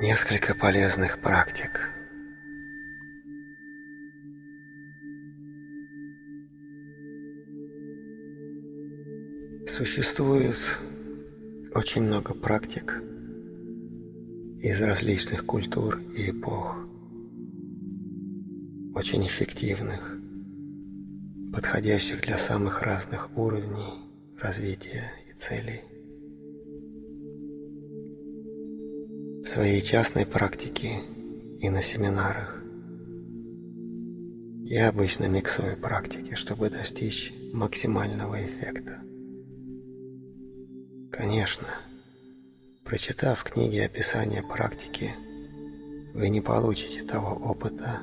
Несколько полезных практик. Существует очень много практик из различных культур и эпох, очень эффективных, подходящих для самых разных уровней развития и целей. Своей частной практике и на семинарах. Я обычно миксую практики, чтобы достичь максимального эффекта. Конечно, прочитав книги описания практики, вы не получите того опыта,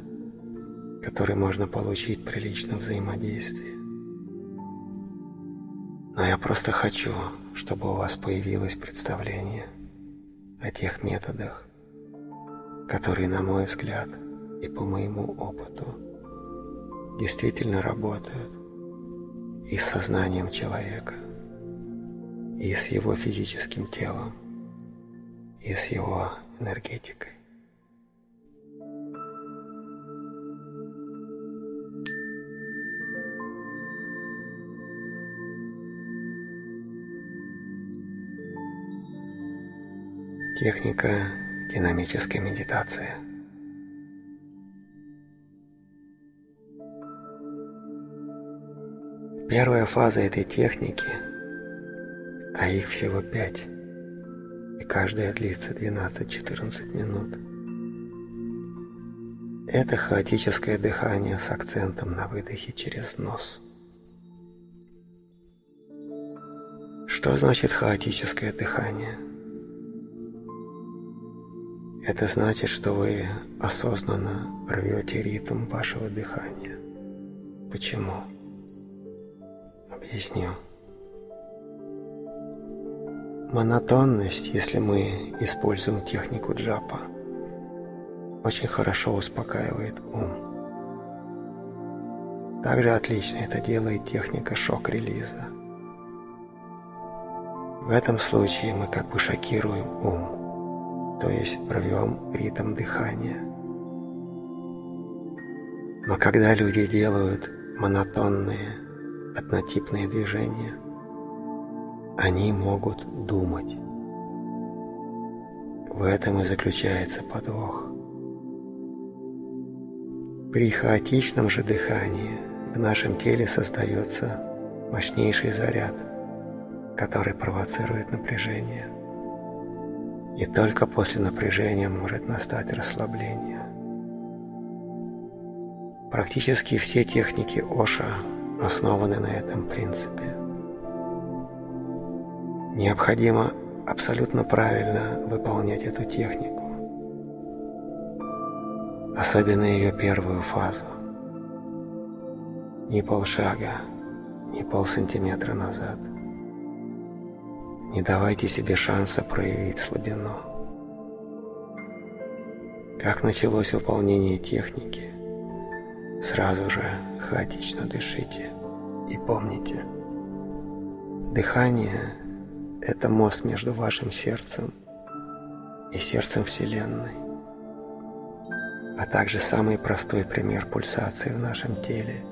который можно получить при личном взаимодействии. Но я просто хочу, чтобы у вас появилось представление – о тех методах, которые, на мой взгляд и по моему опыту, действительно работают и с сознанием человека, и с его физическим телом, и с его энергетикой. Техника динамической медитации. Первая фаза этой техники, а их всего пять, и каждая длится 12-14 минут. Это хаотическое дыхание с акцентом на выдохе через нос. Что значит хаотическое дыхание? Это значит, что вы осознанно рвете ритм вашего дыхания. Почему? Объясню. Монотонность, если мы используем технику джапа, очень хорошо успокаивает ум. Также отлично это делает техника шок-релиза. В этом случае мы как бы шокируем ум то есть рвем ритм дыхания. Но когда люди делают монотонные, однотипные движения, они могут думать. В этом и заключается подвох. При хаотичном же дыхании в нашем теле создается мощнейший заряд, который провоцирует напряжение – и только после напряжения может настать расслабление. Практически все техники Оша основаны на этом принципе. Необходимо абсолютно правильно выполнять эту технику, особенно ее первую фазу. Ни полшага, ни полсантиметра назад – не давайте себе шанса проявить слабину. Как началось выполнение техники, сразу же хаотично дышите и помните, дыхание – это мост между вашим сердцем и сердцем Вселенной, а также самый простой пример пульсации в нашем теле,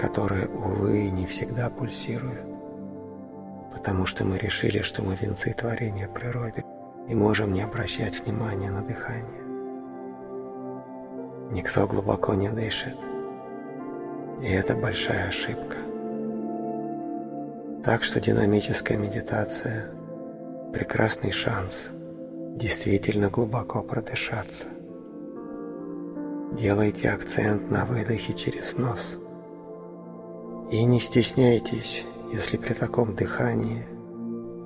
которая, увы, не всегда пульсирует потому что мы решили, что мы венцы творения природы и можем не обращать внимания на дыхание. Никто глубоко не дышит, и это большая ошибка. Так что динамическая медитация – прекрасный шанс действительно глубоко продышаться. Делайте акцент на выдохе через нос. И не стесняйтесь если при таком дыхании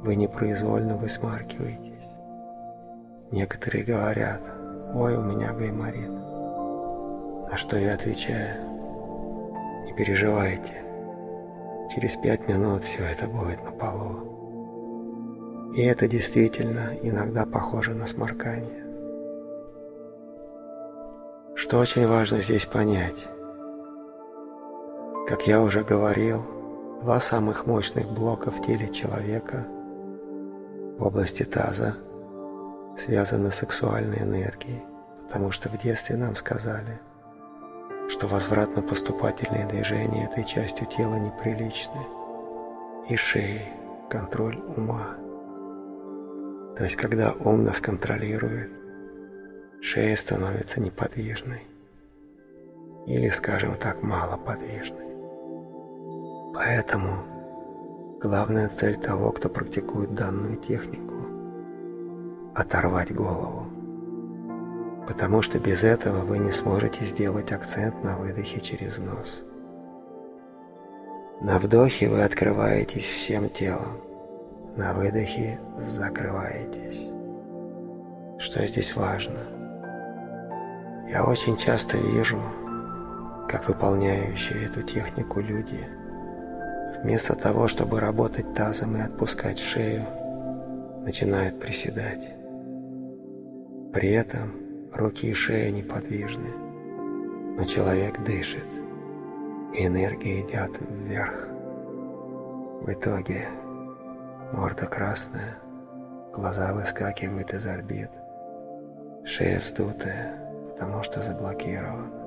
вы непроизвольно высмаркиваетесь. Некоторые говорят, ой, у меня гайморит. На что я отвечаю, не переживайте, через пять минут все это будет на полу. И это действительно иногда похоже на сморкание. Что очень важно здесь понять, как я уже говорил, Два самых мощных блока в теле человека в области таза связано с сексуальной энергией, потому что в детстве нам сказали, что возвратно-поступательные движения этой частью тела неприличны, и шеи – контроль ума. То есть, когда ум нас контролирует, шея становится неподвижной или, скажем так, малоподвижной. Поэтому главная цель того, кто практикует данную технику – оторвать голову. Потому что без этого вы не сможете сделать акцент на выдохе через нос. На вдохе вы открываетесь всем телом, на выдохе закрываетесь. Что здесь важно? Я очень часто вижу, как выполняющие эту технику люди, вместо того, чтобы работать тазом и отпускать шею, начинают приседать. При этом руки и шея неподвижны, но человек дышит, и энергия идет вверх. В итоге морда красная, глаза выскакивают из орбит, шея вздутая, потому что заблокирован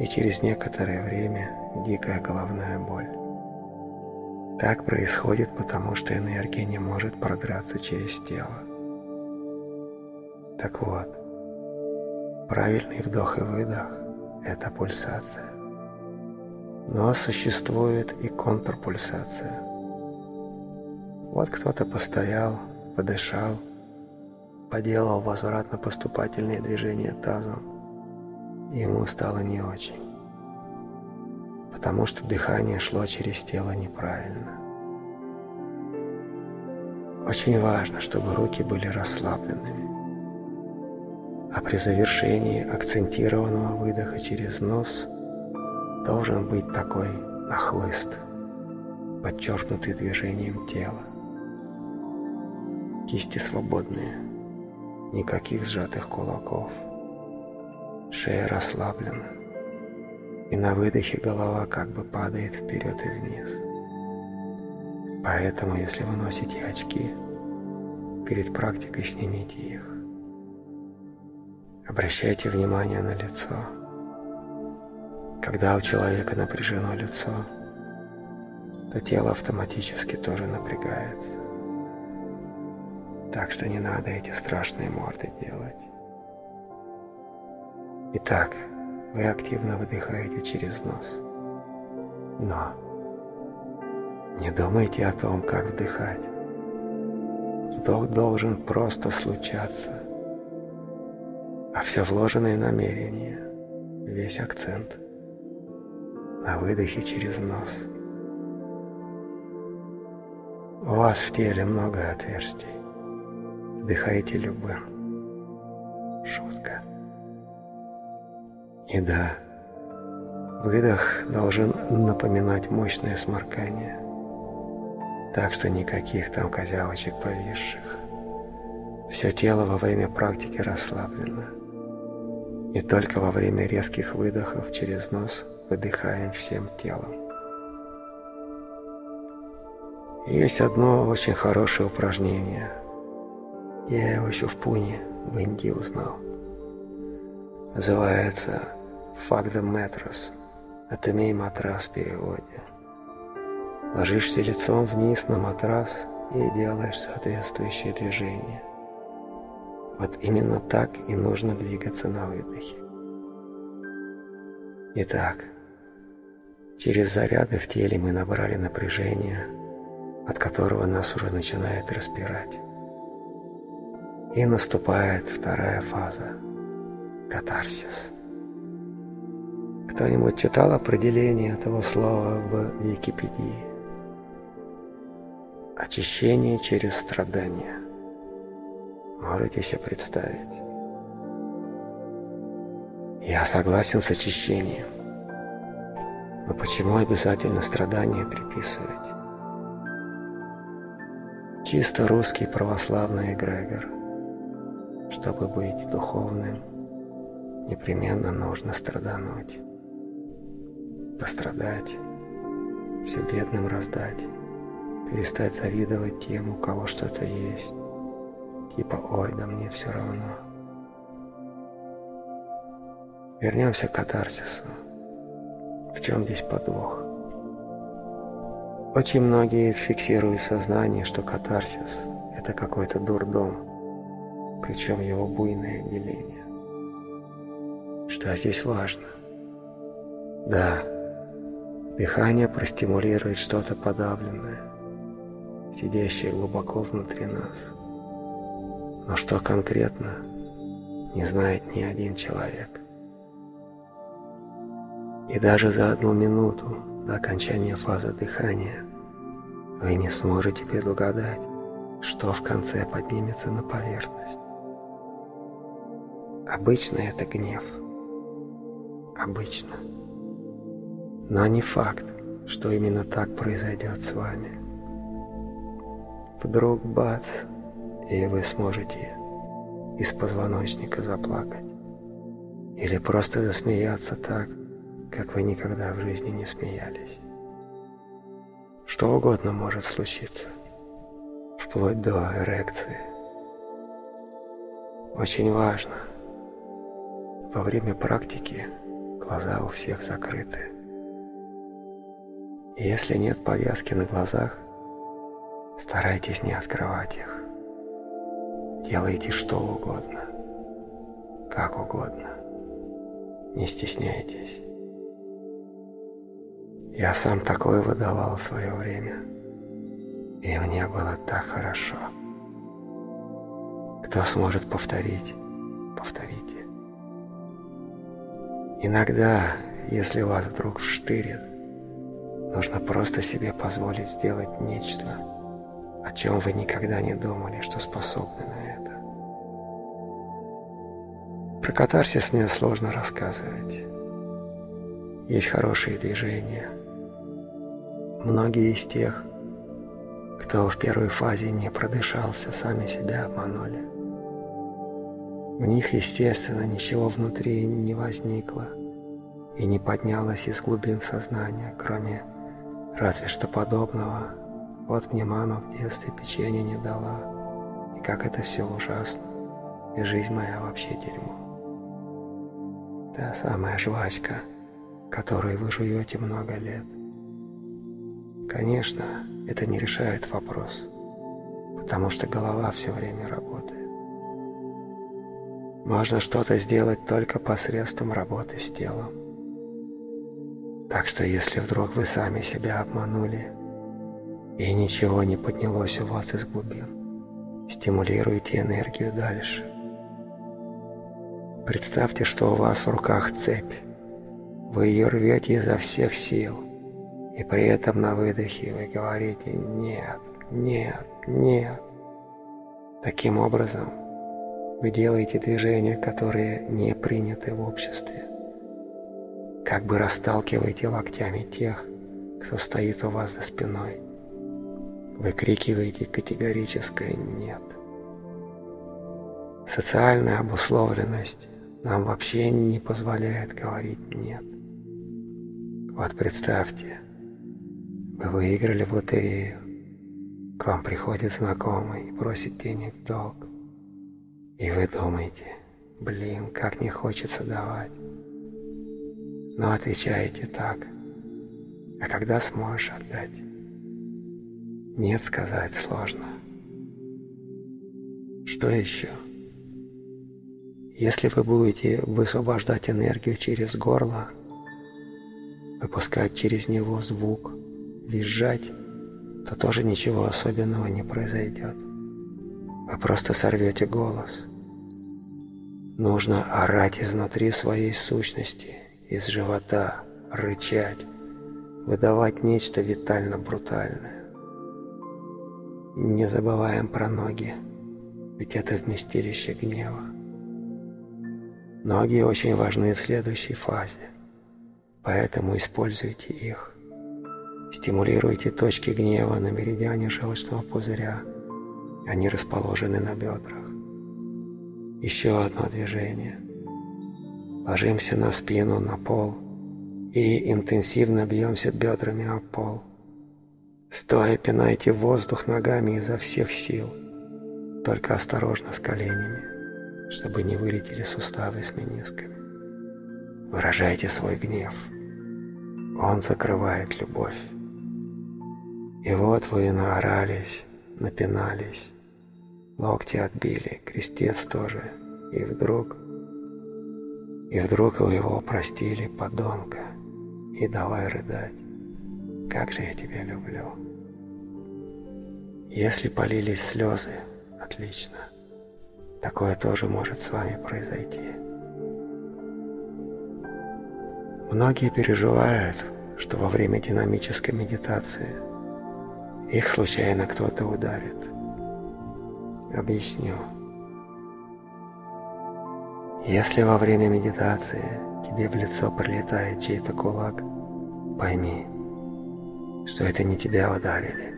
и через некоторое время дикая головная боль. Так происходит, потому что энергия не может продраться через тело. Так вот, правильный вдох и выдох – это пульсация. Но существует и контрпульсация. Вот кто-то постоял, подышал, поделал возвратно-поступательные движения тазом, ему стало не очень, потому что дыхание шло через тело неправильно. Очень важно, чтобы руки были расслабленными, а при завершении акцентированного выдоха через нос должен быть такой нахлыст, подчеркнутый движением тела. Кисти свободные, никаких сжатых кулаков – Шея расслаблена, и на выдохе голова как бы падает вперед и вниз. Поэтому, если вы носите очки, перед практикой снимите их. Обращайте внимание на лицо. Когда у человека напряжено лицо, то тело автоматически тоже напрягается. Так что не надо эти страшные морды делать. Итак, вы активно выдыхаете через нос. Но не думайте о том, как вдыхать. Вдох должен просто случаться. А все вложенное намерение, весь акцент на выдохе через нос. У вас в теле много отверстий. Вдыхайте любым. И да, выдох должен напоминать мощное сморкание. Так что никаких там козявочек повисших. Все тело во время практики расслаблено. И только во время резких выдохов через нос выдыхаем всем телом. Есть одно очень хорошее упражнение. Я его еще в Пуне, в Индии узнал. Называется Факда матрас. Отымей матрас в переводе. Ложишься лицом вниз на матрас и делаешь соответствующие движения. Вот именно так и нужно двигаться на выдохе. Итак, через заряды в теле мы набрали напряжение, от которого нас уже начинает распирать. И наступает вторая фаза – катарсис. Кто-нибудь читал определение этого слова в Википедии? Очищение через страдания. Можете себе представить? Я согласен с очищением. Но почему обязательно страдания приписывать? Чисто русский православный эгрегор. Чтобы быть духовным, непременно нужно страдануть пострадать, все бедным раздать, перестать завидовать тем, у кого что-то есть, Типа, ой, да мне все равно. Вернемся к катарсису. В чем здесь подвох? Очень многие фиксируют в сознании, что катарсис – это какой-то дурдом, причем его буйное отделение. Что здесь важно? Да, дыхание простимулирует что-то подавленное, сидящее глубоко внутри нас. Но что конкретно, не знает ни один человек. И даже за одну минуту до окончания фазы дыхания вы не сможете предугадать, что в конце поднимется на поверхность. Обычно это гнев. Обычно. Но не факт, что именно так произойдет с вами. Вдруг бац, и вы сможете из позвоночника заплакать. Или просто засмеяться так, как вы никогда в жизни не смеялись. Что угодно может случиться, вплоть до эрекции. Очень важно, во время практики глаза у всех закрыты. Если нет повязки на глазах, старайтесь не открывать их. Делайте что угодно, как угодно. Не стесняйтесь. Я сам такое выдавал в свое время, и мне было так хорошо. Кто сможет повторить, повторите. Иногда, если вас вдруг вштырит, нужно просто себе позволить сделать нечто, о чем вы никогда не думали, что способны на это. Про катарсис мне сложно рассказывать. Есть хорошие движения. Многие из тех, кто в первой фазе не продышался, сами себя обманули. В них, естественно, ничего внутри не возникло и не поднялось из глубин сознания, кроме разве что подобного вот мне мама в детстве печенье не дала. И как это все ужасно. И жизнь моя вообще дерьмо. Та самая жвачка, которую вы жуете много лет. Конечно, это не решает вопрос, потому что голова все время работает. Можно что-то сделать только посредством работы с телом. Так что если вдруг вы сами себя обманули, и ничего не поднялось у вас из глубин. Стимулируйте энергию дальше. Представьте, что у вас в руках цепь. Вы ее рвете изо всех сил, и при этом на выдохе вы говорите «нет, нет, нет». Таким образом, вы делаете движения, которые не приняты в обществе. Как бы расталкиваете локтями тех, кто стоит у вас за спиной – выкрикиваете категорическое «нет». Социальная обусловленность нам вообще не позволяет говорить «нет». Вот представьте, вы выиграли в лотерею, к вам приходит знакомый и просит денег долг. И вы думаете, блин, как не хочется давать. Но отвечаете так, а когда сможешь отдать? Нет, сказать сложно. Что еще? Если вы будете высвобождать энергию через горло, выпускать через него звук, визжать, то тоже ничего особенного не произойдет. Вы просто сорвете голос. Нужно орать изнутри своей сущности, из живота, рычать, выдавать нечто витально брутальное. Не забываем про ноги, ведь это вместилище гнева. Ноги очень важны в следующей фазе, поэтому используйте их. Стимулируйте точки гнева на меридиане желчного пузыря, они расположены на бедрах. Еще одно движение. Ложимся на спину, на пол и интенсивно бьемся бедрами о пол. Стоя пинайте воздух ногами изо всех сил. только осторожно с коленями, чтобы не вылетели суставы с менисками. Выражайте свой гнев. Он закрывает любовь. И вот вы наорались, напинались, локти отбили, крестец тоже, и вдруг... И вдруг вы его простили, подонка, и давай рыдать. Как же я тебя люблю. Если полились слезы, отлично. Такое тоже может с вами произойти. Многие переживают, что во время динамической медитации их случайно кто-то ударит. Объясню. Если во время медитации тебе в лицо прилетает чей-то кулак, пойми, что это не тебя ударили,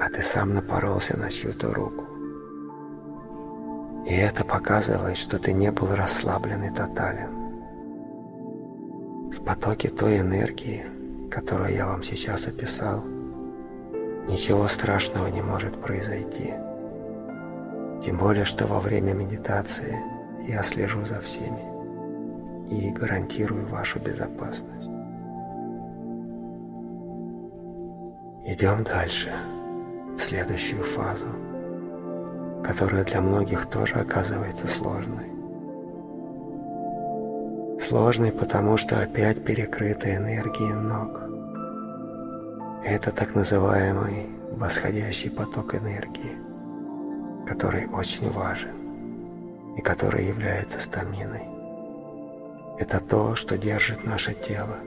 а ты сам напоролся на чью-то руку. И это показывает, что ты не был расслаблен и тотален. В потоке той энергии, которую я вам сейчас описал, ничего страшного не может произойти. Тем более, что во время медитации я слежу за всеми и гарантирую вашу безопасность. Идем дальше, в следующую фазу, которая для многих тоже оказывается сложной. Сложный, потому что опять перекрыта энергией ног. Это так называемый восходящий поток энергии, который очень важен и который является стаминой. Это то, что держит наше тело.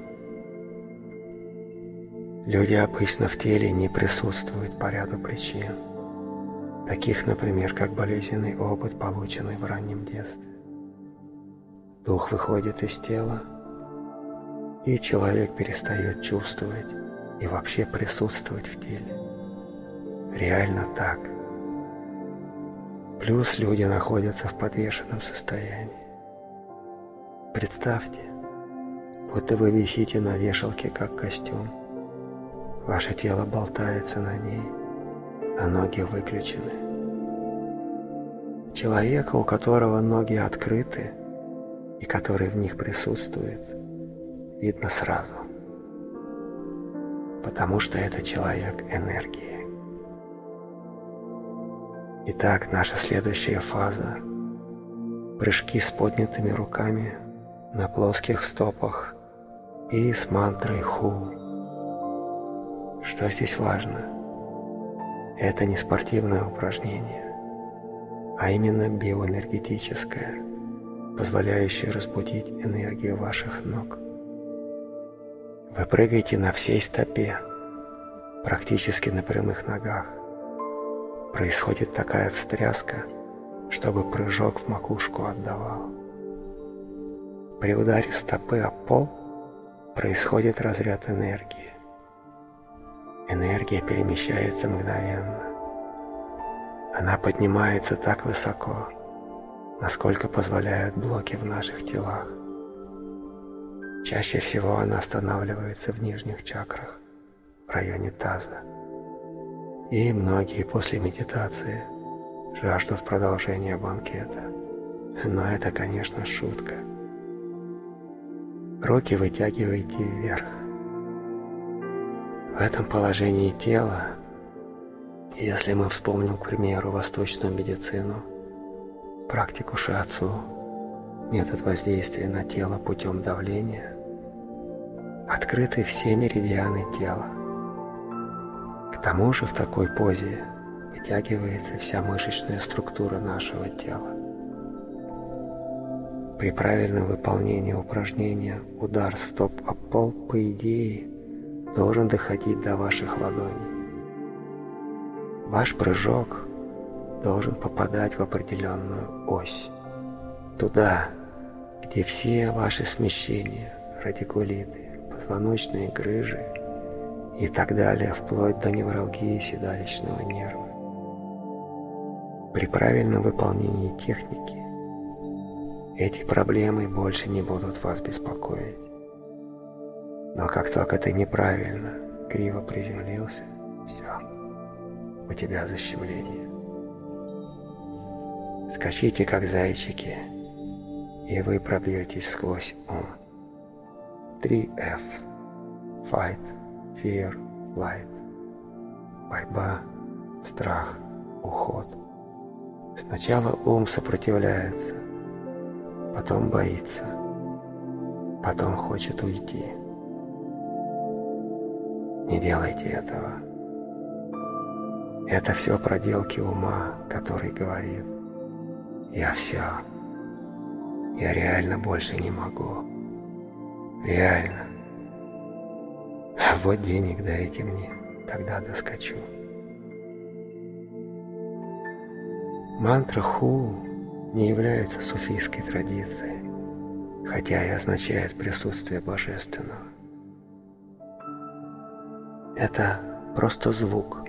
Люди обычно в теле не присутствуют по ряду причин, таких, например, как болезненный опыт, полученный в раннем детстве. Дух выходит из тела, и человек перестает чувствовать и вообще присутствовать в теле. Реально так. Плюс люди находятся в подвешенном состоянии. Представьте, будто вы висите на вешалке, как костюм. Ваше тело болтается на ней, а ноги выключены. Человека, у которого ноги открыты, и который в них присутствует, видно сразу. Потому что это человек энергии. Итак, наша следующая фаза – прыжки с поднятыми руками на плоских стопах и с мантрой «Ху». Что здесь важно? Это не спортивное упражнение, а именно биоэнергетическое – позволяющее разбудить энергию ваших ног. Вы прыгаете на всей стопе, практически на прямых ногах. Происходит такая встряска, чтобы прыжок в макушку отдавал. При ударе стопы о пол происходит разряд энергии. Энергия перемещается мгновенно. Она поднимается так высоко, насколько позволяют блоки в наших телах. Чаще всего она останавливается в нижних чакрах, в районе таза. И многие после медитации жаждут продолжения банкета. Но это, конечно, шутка. Руки вытягивайте вверх. В этом положении тела, если мы вспомним, к примеру, восточную медицину – практику шиацу, метод воздействия на тело путем давления, открыты все меридианы тела. Тому же в такой позе вытягивается вся мышечная структура нашего тела. При правильном выполнении упражнения удар стоп об пол, по идее, должен доходить до ваших ладоней. Ваш прыжок должен попадать в определенную ось. Туда, где все ваши смещения, радикулиты, позвоночные грыжи и так далее, вплоть до невралгии седалищного нерва. При правильном выполнении техники эти проблемы больше не будут вас беспокоить. Но как только ты неправильно, криво приземлился, все, у тебя защемление Скачите, как зайчики, и вы пробьетесь сквозь ум. 3F. Fight, Fear, Flight. Борьба, страх, уход. Сначала ум сопротивляется, потом боится, потом хочет уйти. Не делайте этого. Это все проделки ума, который говорит, я все, я реально больше не могу. Реально. А вот денег дайте мне, тогда доскочу. Мантра Ху не является суфийской традицией, хотя и означает присутствие Божественного. Это просто звук,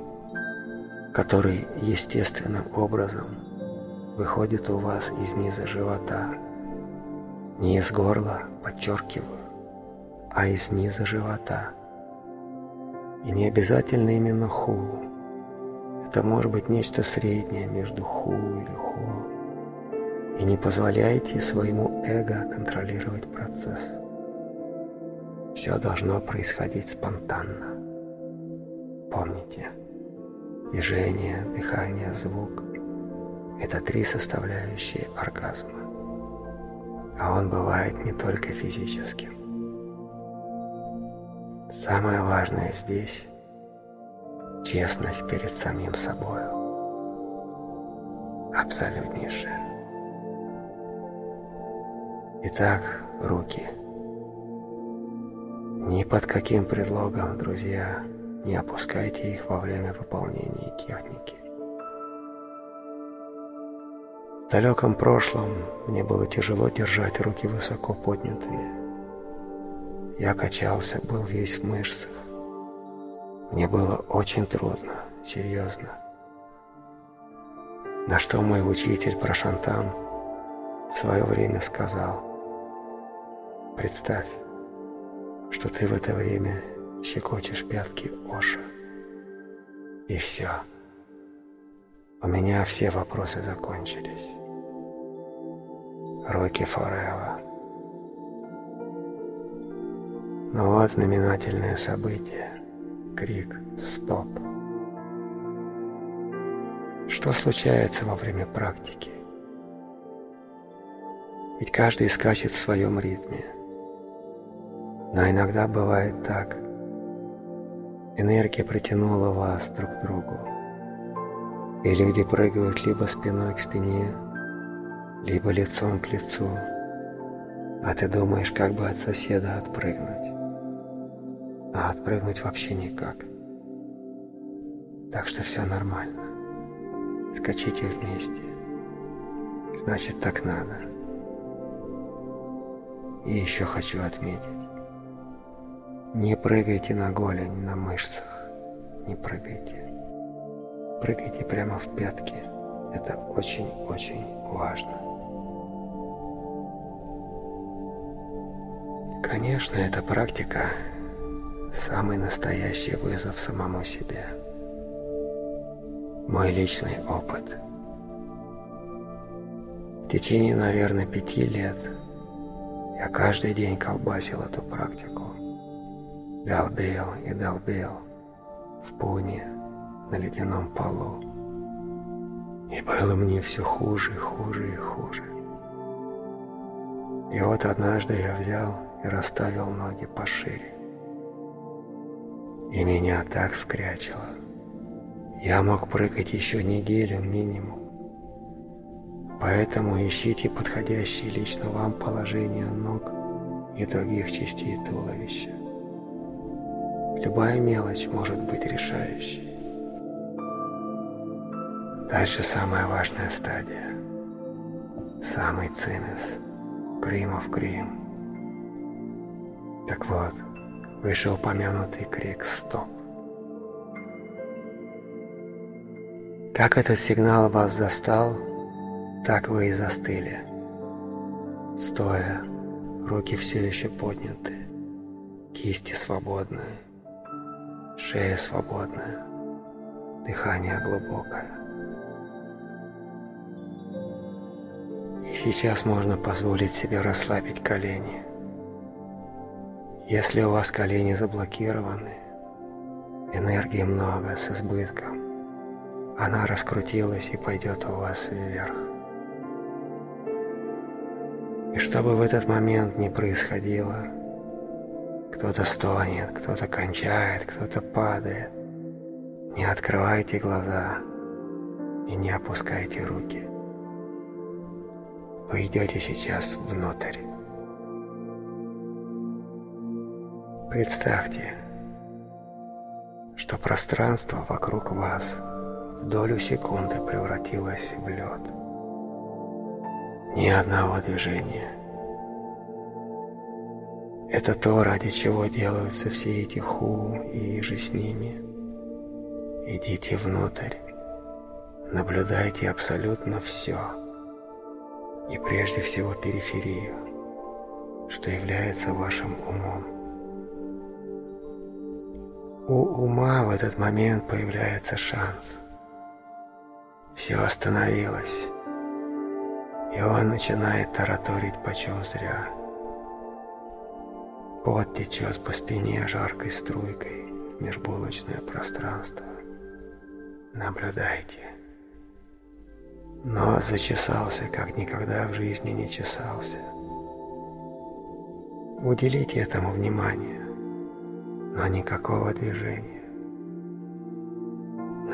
который естественным образом выходит у вас из низа живота, не из горла, подчеркиваю, а из низа живота. И не обязательно именно ху. Это может быть нечто среднее между ху или ху. И не позволяйте своему эго контролировать процесс. Все должно происходить спонтанно. Помните, движение, дыхание, звук – это три составляющие оргазма. А он бывает не только физическим. Самое важное здесь – честность перед самим собой. Абсолютнейшая. Итак, руки. Ни под каким предлогом, друзья, не опускайте их во время выполнения техники. В далеком прошлом мне было тяжело держать руки высоко поднятыми. Я качался, был весь в мышцах. Мне было очень трудно, серьезно. На что мой учитель Прошантам в свое время сказал, «Представь, что ты в это время щекочешь пятки Оша. И все. У меня все вопросы закончились. Руки forever. Но вот знаменательное событие. Крик «Стоп!». Что случается во время практики? Ведь каждый скачет в своем ритме. Но иногда бывает так. Энергия притянула вас друг к другу. И люди прыгают либо спиной к спине, либо лицом к лицу. А ты думаешь, как бы от соседа отпрыгнуть а отпрыгнуть вообще никак. Так что все нормально. Скачите вместе. Значит, так надо. И еще хочу отметить. Не прыгайте на голень, на мышцах. Не прыгайте. Прыгайте прямо в пятки. Это очень-очень важно. Конечно, эта практика самый настоящий вызов самому себе. Мой личный опыт. В течение, наверное, пяти лет я каждый день колбасил эту практику. Долбил и долбил в пуне на ледяном полу. И было мне все хуже, хуже и хуже. И вот однажды я взял и расставил ноги пошире и меня так вкрячило. Я мог прыгать еще неделю минимум. Поэтому ищите подходящее лично вам положение ног и других частей туловища. Любая мелочь может быть решающей. Дальше самая важная стадия. Самый. Cream of cream. Так вот, вышеупомянутый крик «Стоп!». Как этот сигнал вас застал, так вы и застыли. Стоя, руки все еще подняты, кисти свободные, шея свободная, дыхание глубокое. Сейчас можно позволить себе расслабить колени. Если у вас колени заблокированы, энергии много с избытком, она раскрутилась и пойдет у вас вверх. И что бы в этот момент ни происходило, кто-то стонет, кто-то кончает, кто-то падает, не открывайте глаза и не опускайте руки. Вы идете сейчас внутрь. Представьте, что пространство вокруг вас в долю секунды превратилось в лед. Ни одного движения. Это то, ради чего делаются все эти ху и же с ними. Идите внутрь, наблюдайте абсолютно все, и прежде всего периферию, что является вашим умом. У ума в этот момент появляется шанс. Все остановилось, и он начинает тараторить почем зря. Пот течет по спине жаркой струйкой в межбулочное пространство. Наблюдайте. Нос зачесался, как никогда в жизни не чесался. Уделите этому внимание, но никакого движения.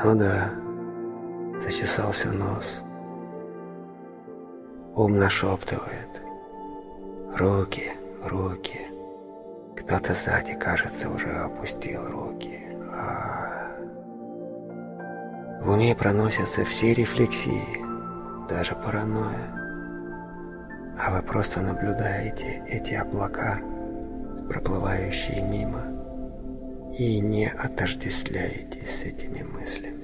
Ну да, зачесался нос. Ум нашептывает. Руки, руки. Кто-то сзади, кажется, уже опустил руки. А... В уме проносятся все рефлексии, даже паранойя. А вы просто наблюдаете эти облака, проплывающие мимо, и не отождествляетесь с этими мыслями.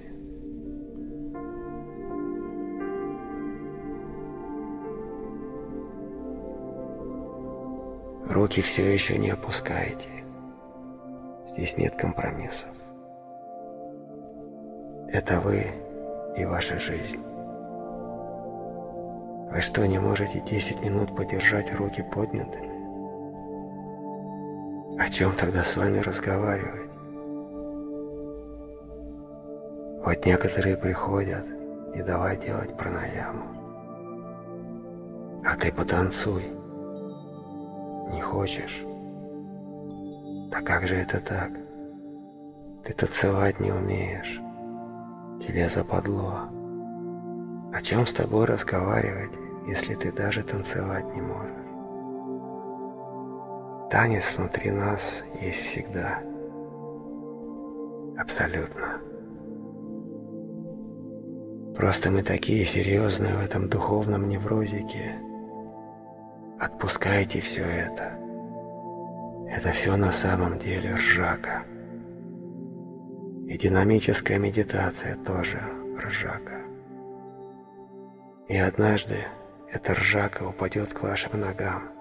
Руки все еще не опускаете. Здесь нет компромиссов. Это вы и ваша жизнь. Вы что, не можете 10 минут подержать руки поднятыми? О чем тогда с вами разговаривать? Вот некоторые приходят и давай делать пранаяму. А ты потанцуй. Не хочешь? Да как же это так? Ты танцевать не умеешь. Тебе западло. О чем с тобой разговаривать, если ты даже танцевать не можешь? Танец внутри нас есть всегда. Абсолютно. Просто мы такие серьезные в этом духовном неврозике, Отпускайте все это. Это все на самом деле ржака. И динамическая медитация тоже ржака. И однажды эта ржака упадет к вашим ногам.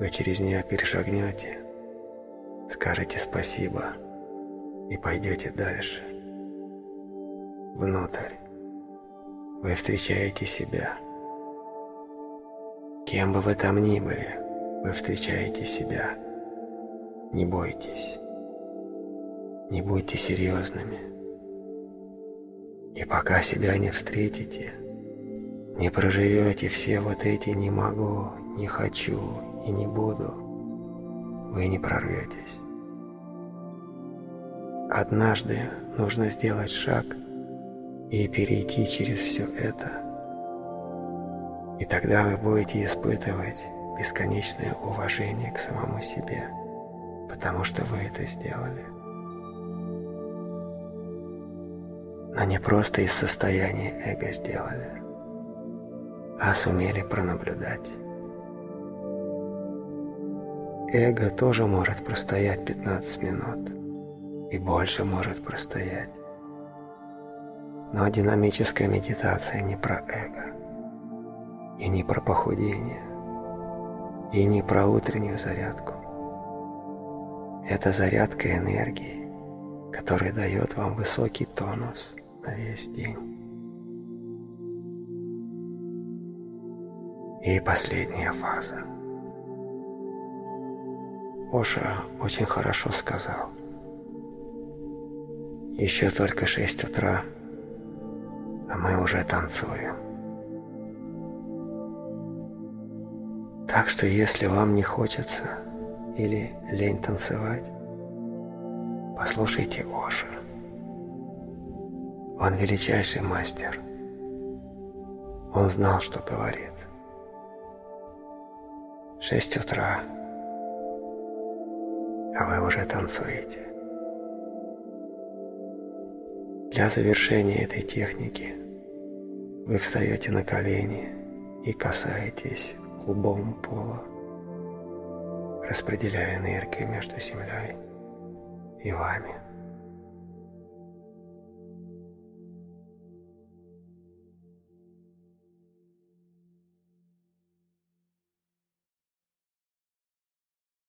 Вы через нее перешагнете, скажете спасибо и пойдете дальше. Внутрь. Вы встречаете себя. Кем бы вы там ни были, вы встречаете себя. Не бойтесь. Не будьте серьезными. И пока себя не встретите, не проживете все вот эти «не могу», «не хочу» и «не буду», вы не прорветесь. Однажды нужно сделать шаг и перейти через все это – и тогда вы будете испытывать бесконечное уважение к самому себе, потому что вы это сделали. Но не просто из состояния эго сделали, а сумели пронаблюдать. Эго тоже может простоять 15 минут и больше может простоять. Но динамическая медитация не про эго и не про похудение, и не про утреннюю зарядку. Это зарядка энергии, которая дает вам высокий тонус на весь день. И последняя фаза. Оша очень хорошо сказал. Еще только шесть утра, а мы уже танцуем. Так что если вам не хочется или лень танцевать, послушайте Оша. Он величайший мастер. Он знал, что говорит. Шесть утра, а вы уже танцуете. Для завершения этой техники вы встаете на колени и касаетесь лбом пола, распределяя энергию между землей и вами.